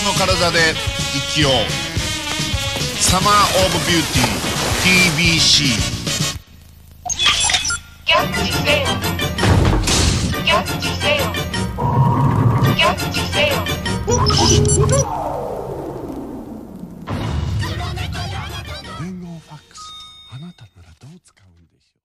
の体で生きよう。サマー・オブ・ビューティー TBC キャファックス。あなたならどう使うんでしょう？